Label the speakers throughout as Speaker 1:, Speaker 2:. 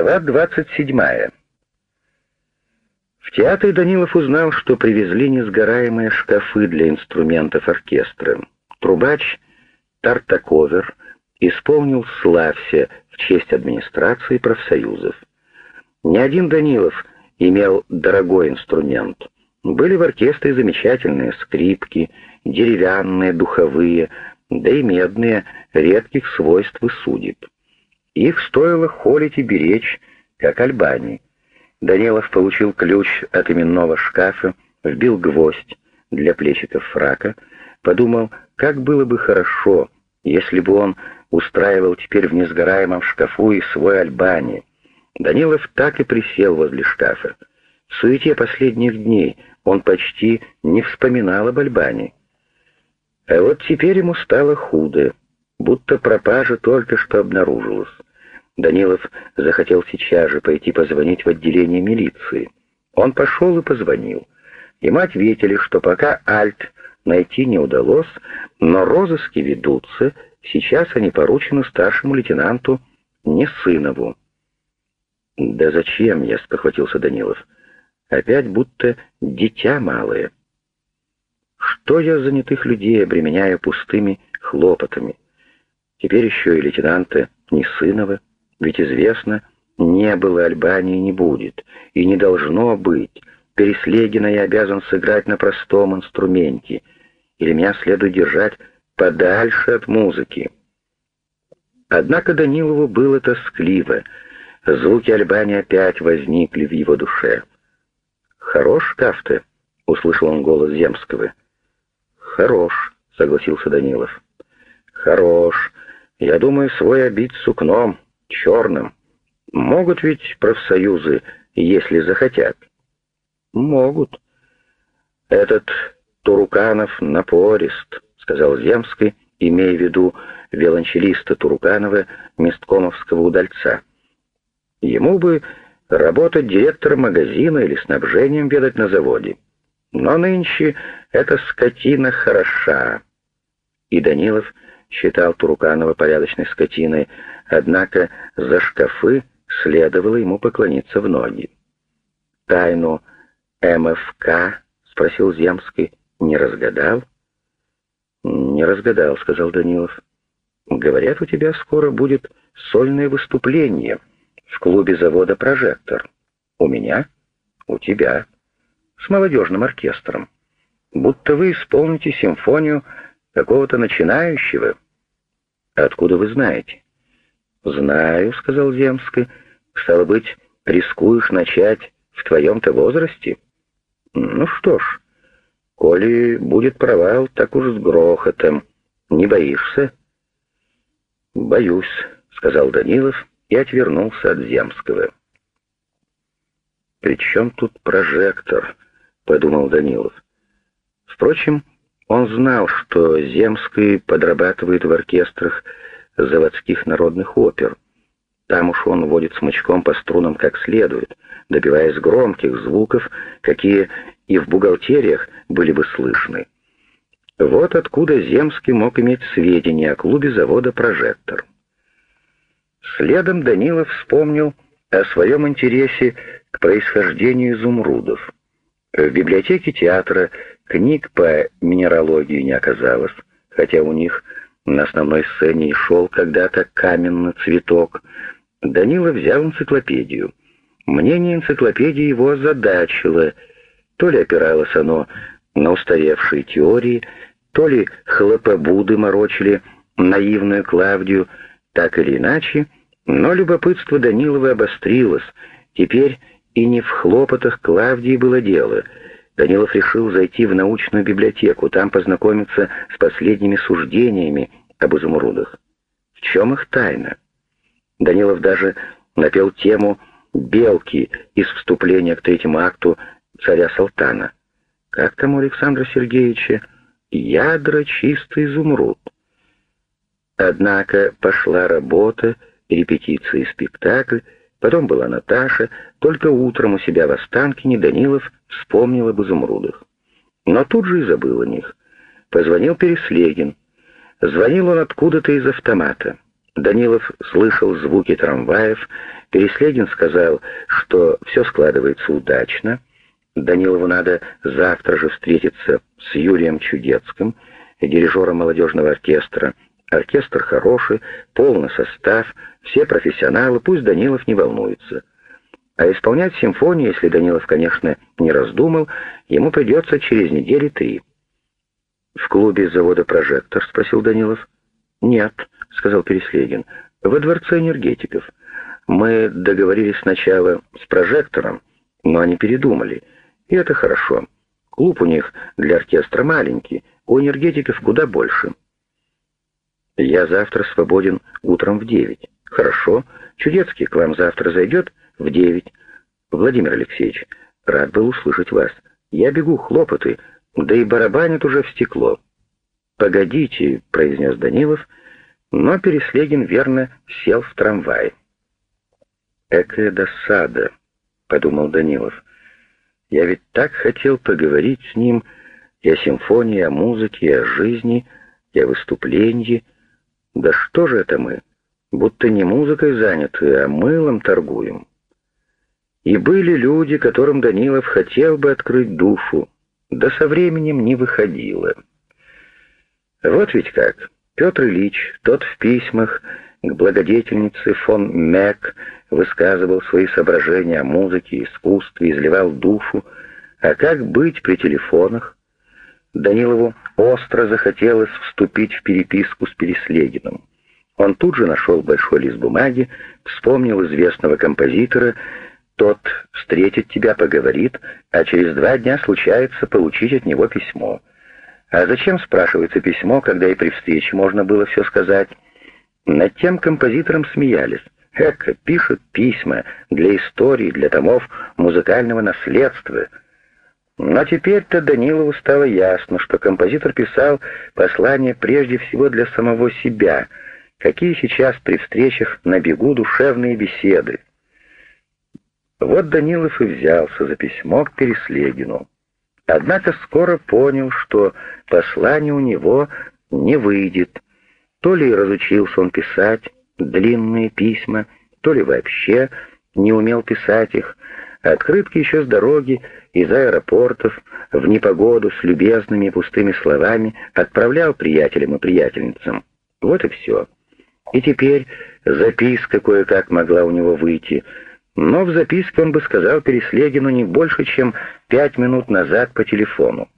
Speaker 1: Глава 27. В театре Данилов узнал, что привезли несгораемые шкафы для инструментов оркестра. Трубач Тартаковер исполнил «Славься» в честь администрации профсоюзов. Ни один Данилов имел дорогой инструмент. Были в оркестре замечательные скрипки, деревянные, духовые, да и медные, редких свойств и судеб. Их стоило холить и беречь, как Альбани. Данилов получил ключ от именного шкафа, вбил гвоздь для плечиков фрака, подумал, как было бы хорошо, если бы он устраивал теперь в несгораемом шкафу и свой Альбани. Данилов так и присел возле шкафа. В суете последних дней он почти не вспоминал об Альбани. А вот теперь ему стало худо, будто пропажа только что обнаружилась. Данилов захотел сейчас же пойти позвонить в отделение милиции. Он пошел и позвонил. Ему ответили, что пока Альт найти не удалось, но розыски ведутся, сейчас они поручены старшему лейтенанту Несынову. «Да зачем я?» — спохватился Данилов. «Опять будто дитя малое. Что я занятых людей обременяю пустыми хлопотами? Теперь еще и лейтенанта Несынова». Ведь известно, не было Альбании не будет, и не должно быть. Переслегина я обязан сыграть на простом инструменте, или меня следует держать подальше от музыки. Однако Данилову было тоскливо. Звуки Альбани опять возникли в его душе. «Хорош шкаф-то?» — услышал он голос Земского. «Хорош», — согласился Данилов. «Хорош. Я думаю, свой обид сукном» черным. Могут ведь профсоюзы, если захотят? Могут. Этот Туруканов напорист, сказал Земский, имея в виду виолончелиста Туруканова, месткомовского удальца. Ему бы работать директором магазина или снабжением ведать на заводе. Но нынче эта скотина хороша. И Данилов считал Туруканова порядочной скотиной, однако за шкафы следовало ему поклониться в ноги. «Тайну МФК?» — спросил Земский. «Не разгадал?» «Не разгадал», — сказал Данилов. «Говорят, у тебя скоро будет сольное выступление в клубе завода «Прожектор». У меня? У тебя. С молодежным оркестром. Будто вы исполните симфонию какого-то начинающего. Откуда вы знаете? «Знаю», — сказал Земский. «Стало быть, рискуешь начать в твоем-то возрасте?» «Ну что ж, коли будет провал, так уж с грохотом. Не боишься?» «Боюсь», — сказал Данилов и отвернулся от Земского. «При чем тут прожектор?» — подумал Данилов. Впрочем, он знал, что Земский подрабатывает в оркестрах заводских народных опер. Там уж он водит смычком по струнам как следует, добиваясь громких звуков, какие и в бухгалтериях были бы слышны. Вот откуда Земский мог иметь сведения о клубе завода «Прожектор». Следом Данилов вспомнил о своем интересе к происхождению изумрудов. В библиотеке театра книг по минералогии не оказалось, хотя у них на основной сцене и шел когда-то каменный цветок. Данила взял энциклопедию. Мнение энциклопедии его озадачило. То ли опиралось оно на устаревшие теории, то ли хлопобуды морочили наивную Клавдию, так или иначе, но любопытство Данилова обострилось. Теперь и не в хлопотах Клавдии было дело — Данилов решил зайти в научную библиотеку, там познакомиться с последними суждениями об изумрудах. В чем их тайна? Данилов даже напел тему «Белки» из вступления к третьему акту царя Салтана. Как там у Александра Сергеевича? «Ядра чистый изумруд». Однако пошла работа, репетиции спектакль, потом была Наташа, только утром у себя в Останкине Данилов вспомнил об изумрудах. Но тут же и забыл о них. Позвонил Переслегин. Звонил он откуда-то из автомата. Данилов слышал звуки трамваев, Переслегин сказал, что все складывается удачно. Данилову надо завтра же встретиться с Юрием Чудецким, дирижером молодежного оркестра. Оркестр хороший, полный состав, все профессионалы, пусть Данилов не волнуется. А исполнять симфонию, если Данилов, конечно, не раздумал, ему придется через недели три. «В клубе завода «Прожектор»?» — спросил Данилов. «Нет», — сказал Переслегин, — «во дворце энергетиков. Мы договорились сначала с «Прожектором», но они передумали, и это хорошо. Клуб у них для оркестра маленький, у энергетиков куда больше». «Я завтра свободен утром в девять». «Хорошо. Чудецкий к вам завтра зайдет в девять». «Владимир Алексеевич, рад был услышать вас. Я бегу, хлопоты, да и барабанит уже в стекло». «Погодите», — произнес Данилов, но Переслегин верно сел в трамвай. «Экая досада», — подумал Данилов. «Я ведь так хотел поговорить с ним и о симфонии, о музыке, и о жизни, и о выступлении. Да что же это мы? Будто не музыкой заняты, а мылом торгуем». И были люди, которым Данилов хотел бы открыть душу, да со временем не выходило. Вот ведь как. Петр Ильич, тот в письмах к благодетельнице фон Мек высказывал свои соображения о музыке, искусстве, изливал душу. А как быть при телефонах? Данилову остро захотелось вступить в переписку с Переслегиным. Он тут же нашел большой лист бумаги, вспомнил известного композитора, тот встретит тебя, поговорит, а через два дня случается получить от него письмо. А зачем, спрашивается, письмо, когда и при встрече можно было все сказать? Над тем композитором смеялись. Эка пишет письма для истории, для томов музыкального наследства. Но теперь-то Данилову стало ясно, что композитор писал послание прежде всего для самого себя, какие сейчас при встречах на бегу душевные беседы. Вот Данилов и взялся за письмо к Переслегину. Однако скоро понял, что послание у него не выйдет. То ли разучился он писать длинные письма, то ли вообще не умел писать их. Открытки еще с дороги, из аэропортов, в непогоду с любезными пустыми словами отправлял приятелям и приятельницам. Вот и все. И теперь записка кое-как могла у него выйти — но в записке он бы сказал Переслегину не больше, чем пять минут назад по телефону.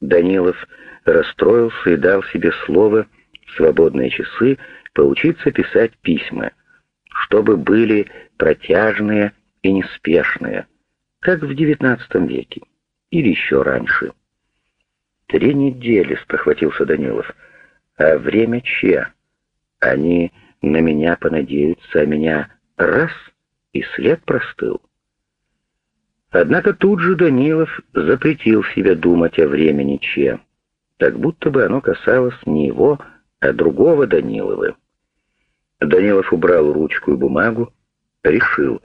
Speaker 1: Данилов расстроился и дал себе слово в свободные часы поучиться писать письма, чтобы были протяжные и неспешные, как в девятнадцатом веке или еще раньше. «Три недели», — спохватился Данилов, — «а время че? Они на меня понадеются, а меня раз — и след простыл. Однако тут же Данилов запретил себе думать о времени Че, так будто бы оно касалось не его, а другого Данилова. Данилов убрал ручку и бумагу, решил,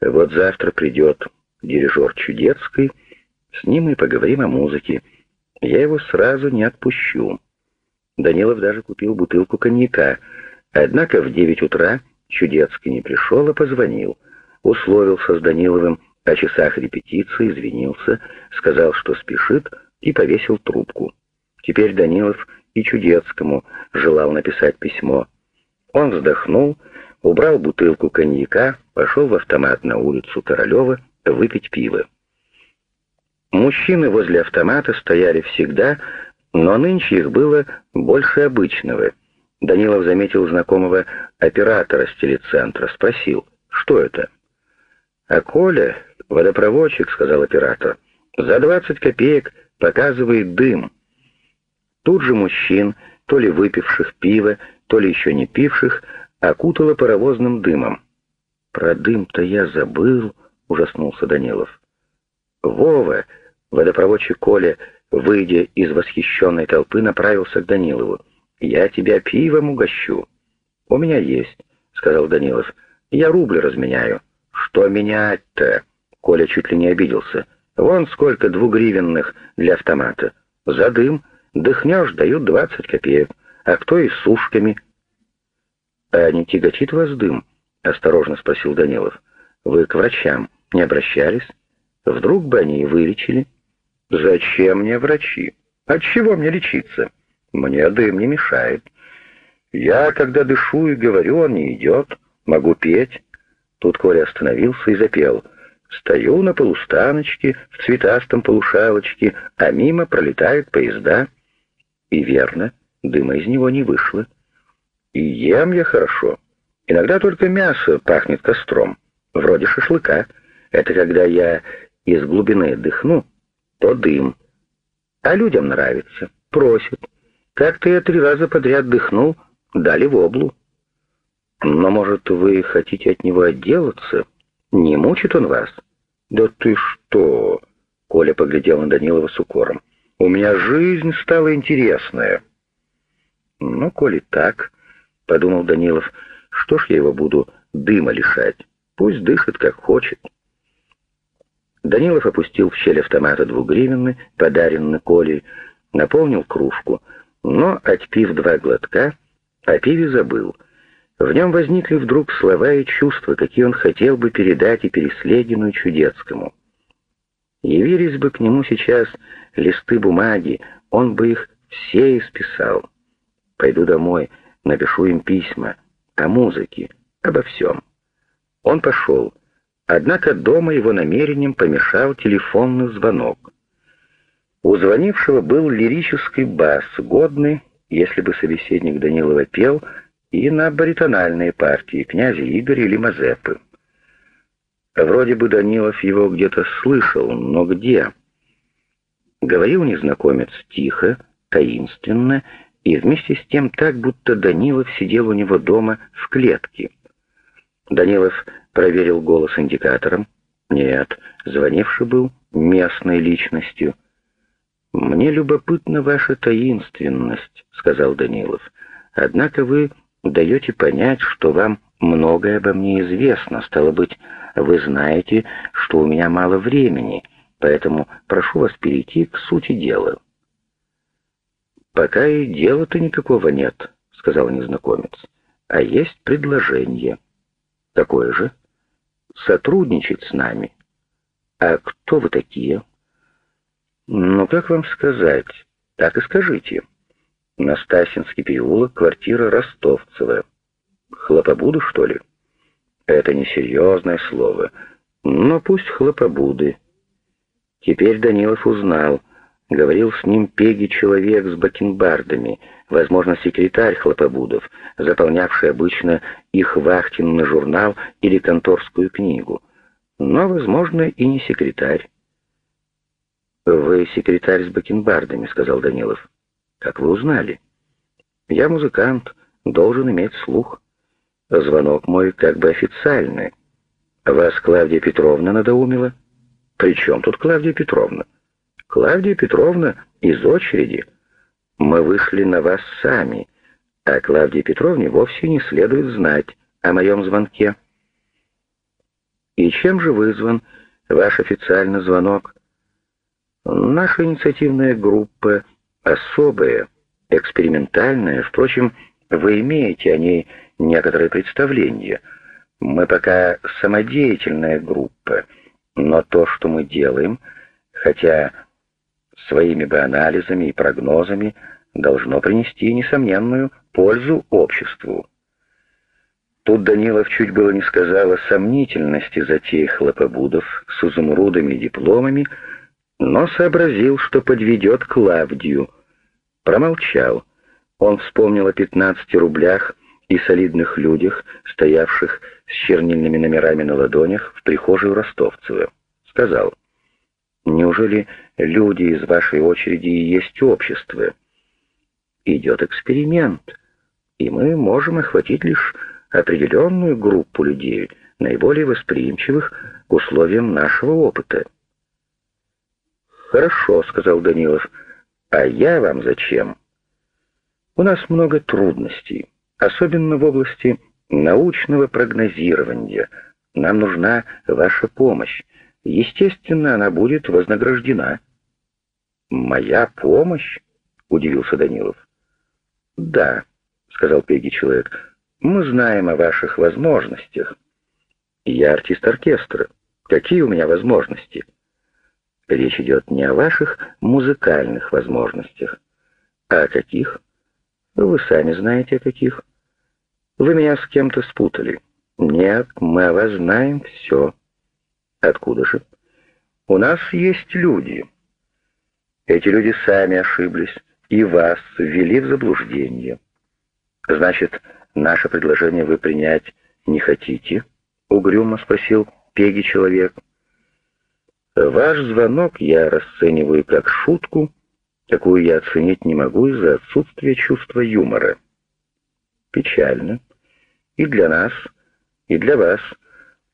Speaker 1: вот завтра придет дирижер Чудецкий, с ним мы поговорим о музыке. Я его сразу не отпущу. Данилов даже купил бутылку коньяка, однако в девять утра Чудецкий не пришел, а позвонил. Условился с Даниловым о часах репетиции, извинился, сказал, что спешит, и повесил трубку. Теперь Данилов и Чудецкому желал написать письмо. Он вздохнул, убрал бутылку коньяка, пошел в автомат на улицу Королева выпить пиво. Мужчины возле автомата стояли всегда, но нынче их было больше обычного — Данилов заметил знакомого оператора с телецентра, спросил, что это? «А Коля, водопроводчик», — сказал оператор, — «за двадцать копеек показывает дым». Тут же мужчин, то ли выпивших пиво, то ли еще не пивших, окутало паровозным дымом. «Про дым-то я забыл», — ужаснулся Данилов. «Вова!» — водопроводчик Коля, выйдя из восхищенной толпы, направился к Данилову. «Я тебя пивом угощу». «У меня есть», — сказал Данилов. «Я рубль разменяю». «Что менять-то?» Коля чуть ли не обиделся. «Вон сколько двугривенных для автомата. За дым. Дыхнешь, дают двадцать копеек. А кто и с сушками?» «А не тяготит вас дым?» — осторожно спросил Данилов. «Вы к врачам не обращались? Вдруг бы они и вылечили?» «Зачем мне врачи? От чего мне лечиться? Мне дым не мешает. Я, когда дышу и говорю, он не идет. Могу петь». Тут Коля остановился и запел. «Стою на полустаночке, в цветастом полушалочке, а мимо пролетают поезда». И верно, дыма из него не вышло. И ем я хорошо. Иногда только мясо пахнет костром, вроде шашлыка. Это когда я из глубины дыхну, то дым. А людям нравится, просят. Как-то я три раза подряд дыхнул, дали в облу. Но, может, вы хотите от него отделаться? Не мучит он вас? Да ты что? Коля поглядел на Данилова с укором. У меня жизнь стала интересная. Ну, коли так, подумал Данилов, что ж я его буду дыма лишать? Пусть дышит, как хочет. Данилов опустил в щель автомата двугривенный, подаренный Колей, наполнил кружку, но, отпив два глотка, о пиве забыл. В нем возникли вдруг слова и чувства, какие он хотел бы передать и Переслегину, и Чудецкому. Явились бы к нему сейчас листы бумаги, он бы их все исписал. Пойду домой, напишу им письма о музыке, обо всем. Он пошел, однако дома его намерением помешал телефонный звонок. У звонившего был лирический бас, годный, если бы собеседник Данилова пел, и на баритональные партии князя Игоря или Мазепы. Вроде бы Данилов его где-то слышал, но где? Говорил незнакомец тихо, таинственно, и вместе с тем так, будто Данилов сидел у него дома в клетке. Данилов проверил голос индикатором. Нет, звонивший был местной личностью. «Мне любопытна ваша таинственность», — сказал Данилов. «Однако вы даете понять, что вам многое обо мне известно. Стало быть, вы знаете, что у меня мало времени, поэтому прошу вас перейти к сути дела». «Пока и дела-то никакого нет», — сказал незнакомец. «А есть предложение». «Какое же?» «Сотрудничать с нами». «А кто вы такие?» «Ну, как вам сказать? Так и скажите». Настасинский переулок, квартира Ростовцева. Хлопобуду, что ли? Это несерьезное слово, но пусть хлопобуды. Теперь Данилов узнал. Говорил с ним Пеги-человек с бакенбардами, возможно, секретарь хлопобудов, заполнявший обычно их вахтенный журнал или конторскую книгу. Но, возможно, и не секретарь. «Вы секретарь с бакенбардами», — сказал Данилов. «Как вы узнали?» «Я музыкант, должен иметь слух. Звонок мой как бы официальный. Вас Клавдия Петровна надоумила?» «При чем тут Клавдия Петровна?» Клавдия Петровна из очереди. Мы вышли на вас сами, а Клавдии Петровне вовсе не следует знать о моем звонке. И чем же вызван ваш официальный звонок? Наша инициативная группа особая, экспериментальная, впрочем, вы имеете о ней некоторые представления. Мы пока самодеятельная группа, но то, что мы делаем, хотя своими бы анализами и прогнозами должно принести несомненную пользу обществу. Тут Данилов чуть было не сказал о сомнительности затеи хлопобудов с изумрудами и дипломами, но сообразил, что подведет Клавдию. Промолчал. Он вспомнил о 15 рублях и солидных людях, стоявших с чернильными номерами на ладонях в прихожей у Ростовцева. Сказал — Неужели люди из вашей очереди и есть общество? Идет эксперимент, и мы можем охватить лишь определенную группу людей, наиболее восприимчивых к условиям нашего опыта. «Хорошо», — сказал Данилов, — «а я вам зачем?» «У нас много трудностей, особенно в области научного прогнозирования. Нам нужна ваша помощь. Естественно, она будет вознаграждена. «Моя помощь?» — удивился Данилов. «Да», — сказал Пеги человек, Мы знаем о ваших возможностях. Я артист оркестра. Какие у меня возможности? Речь идет не о ваших музыкальных возможностях. А о каких? Вы сами знаете, о каких. Вы меня с кем-то спутали. Нет, мы о вас знаем все. Откуда же? У нас есть люди. Эти люди сами ошиблись и вас ввели в заблуждение. Значит, наше предложение вы принять не хотите? Угрюмо спросил Пеги человек. Ваш звонок я расцениваю как шутку, какую я оценить не могу из-за отсутствия чувства юмора. Печально. И для нас, и для вас.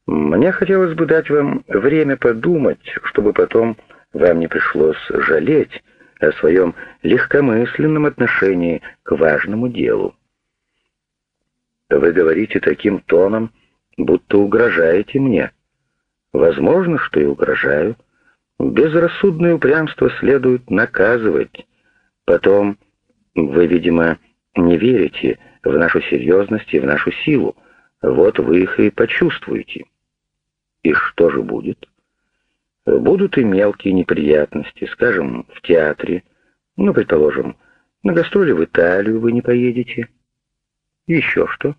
Speaker 1: Мне хотелось бы дать вам время подумать, чтобы потом вам не пришлось жалеть о своем легкомысленном отношении к важному делу. Вы говорите таким тоном, будто угрожаете мне. Возможно, что и угрожаю. Безрассудное упрямство следует наказывать. Потом вы, видимо, не верите в нашу серьезность и в нашу силу. Вот вы их и почувствуете. И что же будет? Будут и мелкие неприятности, скажем, в театре. Ну, предположим, на гастроли в Италию вы не поедете. Еще что?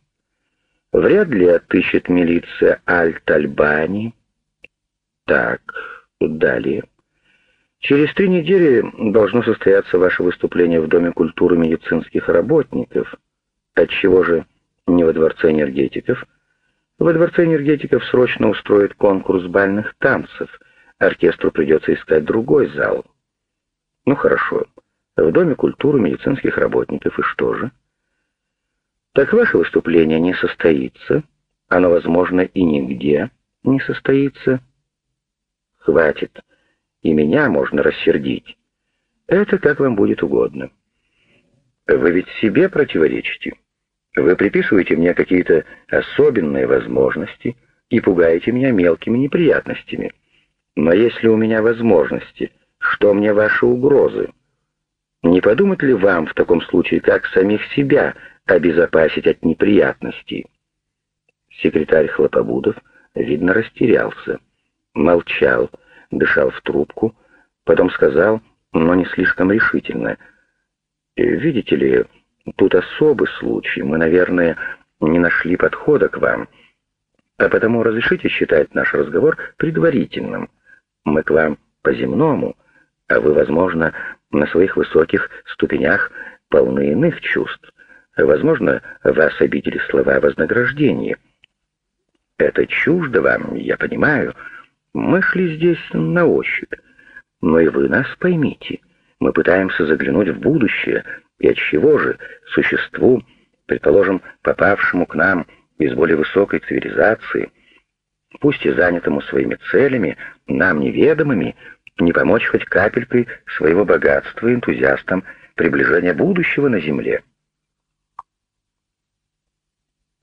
Speaker 1: Вряд ли отыщет милиция Альт-Альбани. Так, далее. Через три недели должно состояться ваше выступление в Доме культуры медицинских работников. Отчего же не во Дворце энергетиков? Во Дворце энергетиков срочно устроят конкурс бальных танцев. Оркестру придется искать другой зал. Ну хорошо. В Доме культуры медицинских работников и что же? Так ваше выступление не состоится. Оно, возможно, и нигде не состоится. Хватит. И меня можно рассердить. Это как вам будет угодно. Вы ведь себе противоречите. Вы приписываете мне какие-то особенные возможности и пугаете меня мелкими неприятностями. Но если у меня возможности, что мне ваши угрозы? Не подумать ли вам в таком случае, как самих себя обезопасить от неприятностей? Секретарь Хлопобудов, видно, растерялся молчал, дышал в трубку, потом сказал, но не слишком решительно. «Видите ли, тут особый случай. Мы, наверное, не нашли подхода к вам. А потому разрешите считать наш разговор предварительным. Мы к вам по-земному, а вы, возможно, на своих высоких ступенях полны иных чувств. Возможно, вас обидели слова о вознаграждении. Это чуждо вам, я понимаю, — мы шли здесь на ощупь. Но и вы нас поймите. Мы пытаемся заглянуть в будущее, и от чего же существу, предположим, попавшему к нам из более высокой цивилизации, пусть и занятому своими целями, нам неведомыми, не помочь хоть капелькой своего богатства энтузиастам приближения будущего на Земле.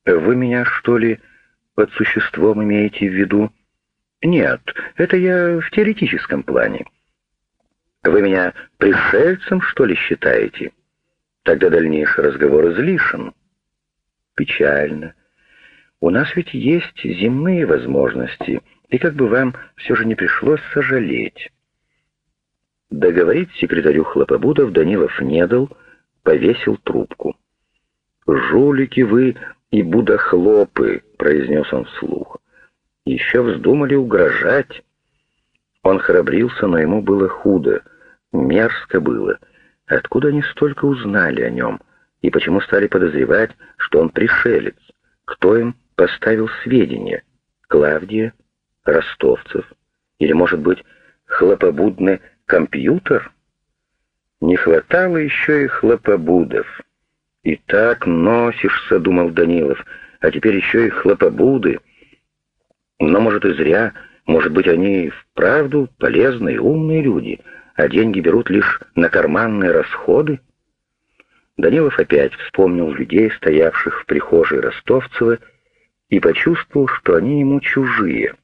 Speaker 1: Вы меня, что ли, под существом имеете в виду? Нет, это я в теоретическом плане. Вы меня пришельцем, что ли, считаете? Тогда дальнейший разговор излишен. Печально. У нас ведь есть земные возможности, и как бы вам все же не пришлось сожалеть. Договорить секретарю Хлопобудов Данилов не дал, повесил трубку. «Жулики вы и будохлопы», — произнес он вслух еще вздумали угрожать. Он храбрился, но ему было худо, мерзко было. Откуда они столько узнали о нем? И почему стали подозревать, что он пришелец? Кто им поставил сведения? Клавдия? Ростовцев? Или, может быть, хлопобудный компьютер? Не хватало еще и хлопобудов. «И так носишься», — думал Данилов, — «а теперь еще и хлопобуды». Но, может, и зря. Может быть, они вправду полезные, умные люди, а деньги берут лишь на карманные расходы? Данилов опять вспомнил людей, стоявших в прихожей Ростовцева, и почувствовал, что они ему чужие.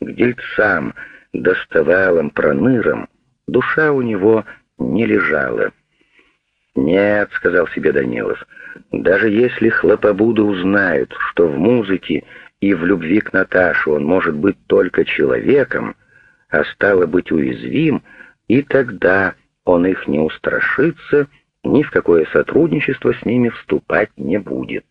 Speaker 1: К дельцам, доставалым, пронырам душа у него не лежала. «Нет», — сказал себе Данилов, — «даже если хлопобуды узнают, что в музыке и в любви к Наташе он может быть только человеком, а стало быть уязвим, и тогда он их не устрашится, ни в какое сотрудничество с ними вступать не будет».